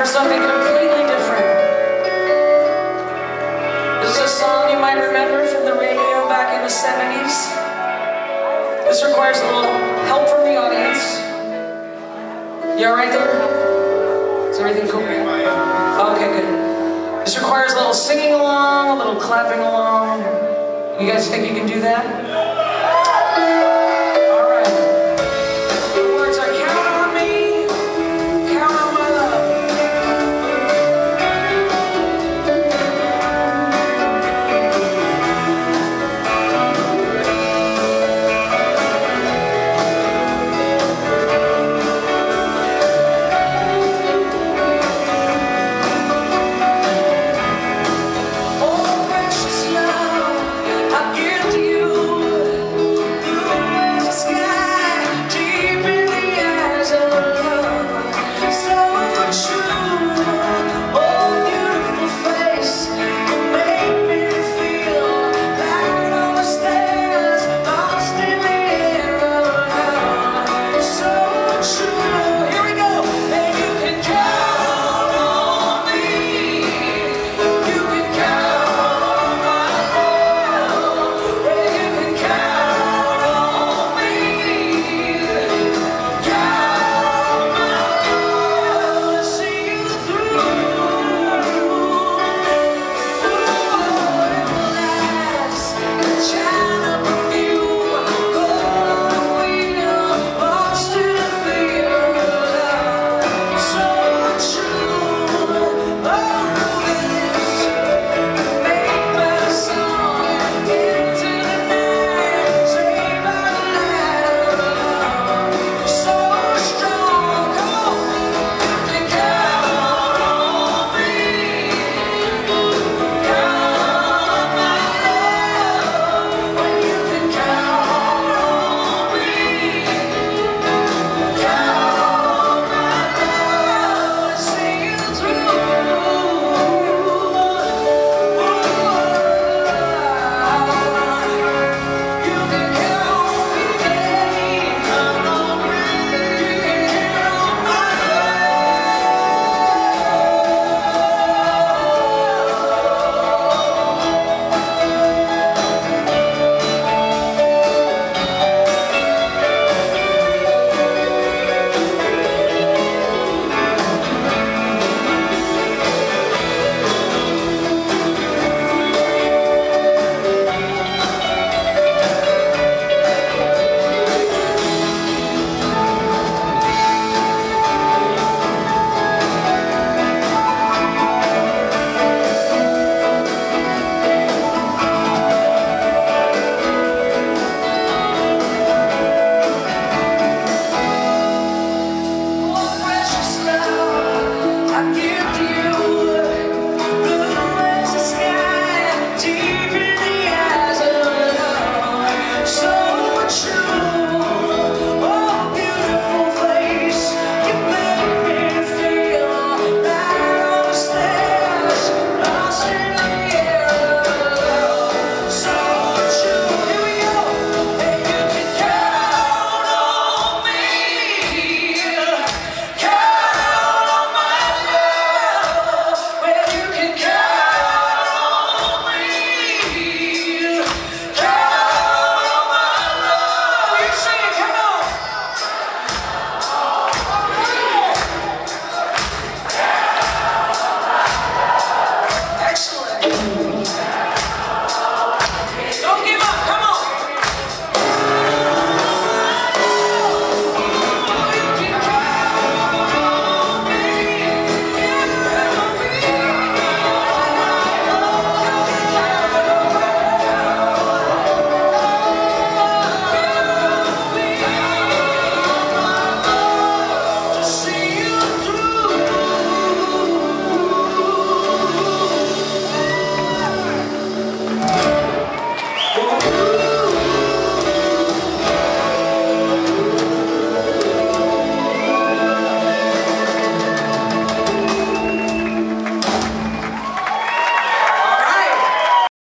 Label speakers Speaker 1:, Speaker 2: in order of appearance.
Speaker 1: for something completely different. This is a song you might remember from the radio back in the 70s. This requires a little help from the audience. You alright there? Is everything cool? Okay, good. This requires a little singing along, a little clapping along. You guys think you can do that?